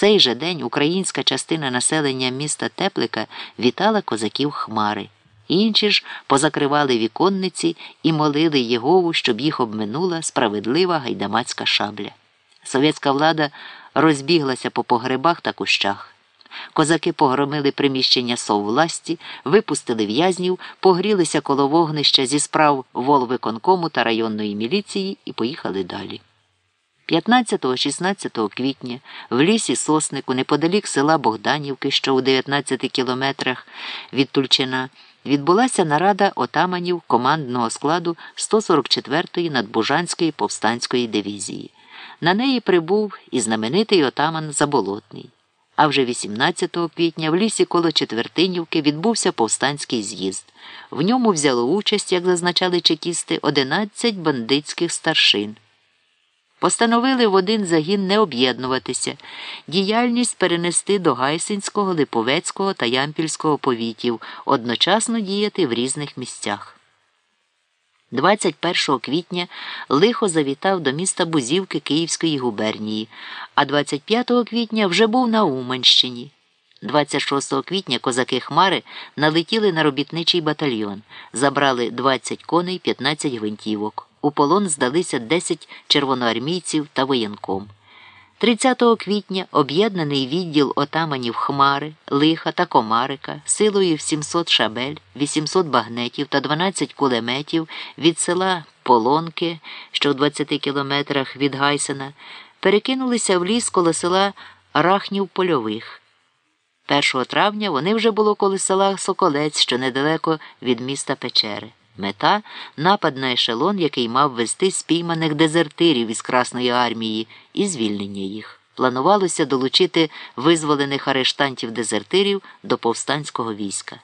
цей же день українська частина населення міста Теплика вітала козаків Хмари. Інші ж позакривали віконниці і молили Єгову, щоб їх обминула справедлива гайдамацька шабля. Совєтська влада розбіглася по погребах та кущах. Козаки погромили приміщення соввласті, випустили в'язнів, погрілися коло вогнища зі справ волвиконкому та районної міліції і поїхали далі. 15-16 квітня в лісі Соснику, неподалік села Богданівки, що у 19 кілометрах від Тульчина, відбулася нарада отаманів командного складу 144-ї надбужанської повстанської дивізії. На неї прибув і знаменитий отаман Заболотний. А вже 18 квітня в лісі коло Четвертинівки відбувся повстанський з'їзд. В ньому взяло участь, як зазначали чекісти, 11 бандитських старшин. Постановили в один загін не об'єднуватися, діяльність перенести до Гайсинського, Липовецького та Ямпільського повітів, одночасно діяти в різних місцях. 21 квітня лихо завітав до міста Бузівки Київської губернії, а 25 квітня вже був на Уманщині. 26 квітня козаки Хмари налетіли на робітничий батальйон, забрали 20 коней, 15 гвинтівок. У полон здалися 10 червоноармійців та воєнком. 30 квітня об'єднаний відділ отаманів Хмари, Лиха та Комарика силою в 700 шабель, 800 багнетів та 12 кулеметів від села Полонки, що в 20 кілометрах від Гайсена, перекинулися в ліс коло села Рахнів Польових. 1 травня вони вже було коло села Соколець, що недалеко від міста Печери. Мета напад на ешелон, який мав вести спійманих дезертирів із Красної армії, і звільнення їх. Планувалося долучити визволених арештантів дезертирів до повстанського війська.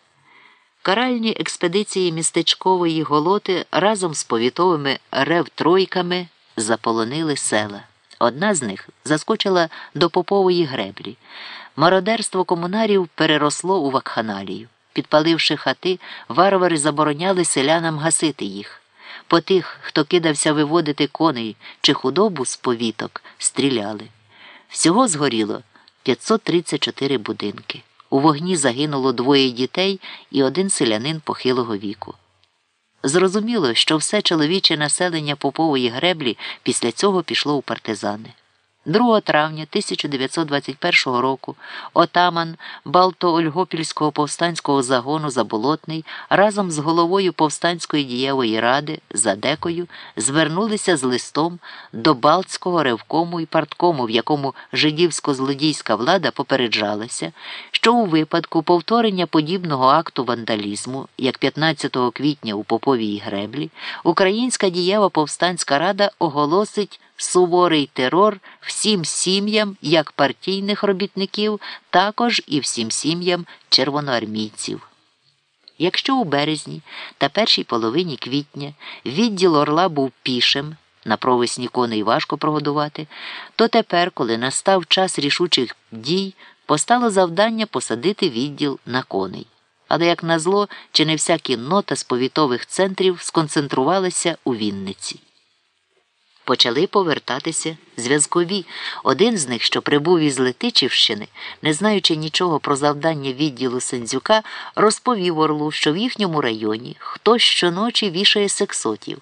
Каральні експедиції містечкової голоти разом з повітовими ревтройками заполонили села. Одна з них заскочила до попової греблі. Мародерство комунарів переросло у вакханалію. Підпаливши хати, варвари забороняли селянам гасити їх. По тих, хто кидався виводити коней чи худобу з повіток, стріляли. Всього згоріло 534 будинки. У вогні загинуло двоє дітей і один селянин похилого віку. Зрозуміло, що все чоловіче населення попової греблі після цього пішло у партизани. 2 травня 1921 року отаман Балто-Ольгопільського повстанського загону Заболотний разом з головою повстанської дієвої ради Задекою звернулися з листом до Балтського ревкому і парткому, в якому жидівсько-злодійська влада попереджалася, що у випадку повторення подібного акту вандалізму, як 15 квітня у Поповій греблі, Українська дієва повстанська рада оголосить суворий терор всім сім'ям як партійних робітників, також і всім сім'ям червоноармійців. Якщо у березні та першій половині квітня відділ орла був пішим, на провесні коней важко прогодувати, то тепер, коли настав час рішучих дій, постало завдання посадити відділ на коней. Але, як назло, чи не вся кіннота з повітових центрів сконцентрувалася у Вінниці. Почали повертатися зв'язкові. Один з них, що прибув із Летичівщини, не знаючи нічого про завдання відділу Сендзюка, розповів Орлу, що в їхньому районі хтось щоночі вішає сексотів.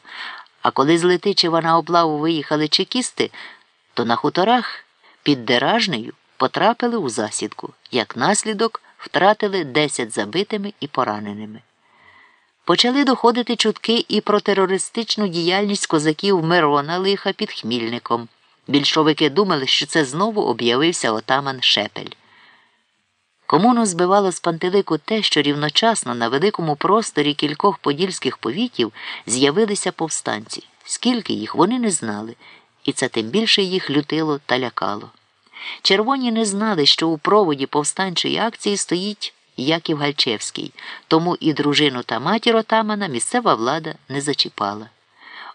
А коли з Летичева на облаву виїхали чекісти, то на хуторах під Деражнею потрапили у засідку. Як наслідок втратили 10 забитими і пораненими. Почали доходити чутки і про терористичну діяльність козаків Мирона Лиха під Хмільником. Більшовики думали, що це знову об'явився отаман Шепель. Комуну збивало з пантелику те, що рівночасно на великому просторі кількох подільських повітів з'явилися повстанці. Скільки їх вони не знали, і це тим більше їх лютило та лякало. Червоні не знали, що у проводі повстанчої акції стоїть Яків Гальчевський, тому і дружину та матір отамана місцева влада не зачіпала.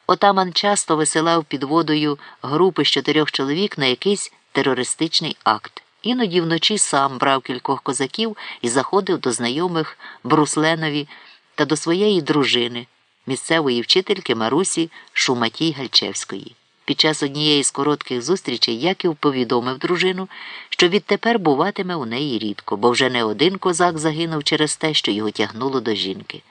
Отаман часто висилав під водою групи з чотирьох чоловік на якийсь терористичний акт. Іноді вночі сам брав кількох козаків і заходив до знайомих Брусленові та до своєї дружини, місцевої вчительки Марусі Шуматій Гальчевської. Під час однієї з коротких зустрічей Яків повідомив дружину, що відтепер буватиме у неї рідко, бо вже не один козак загинув через те, що його тягнуло до жінки.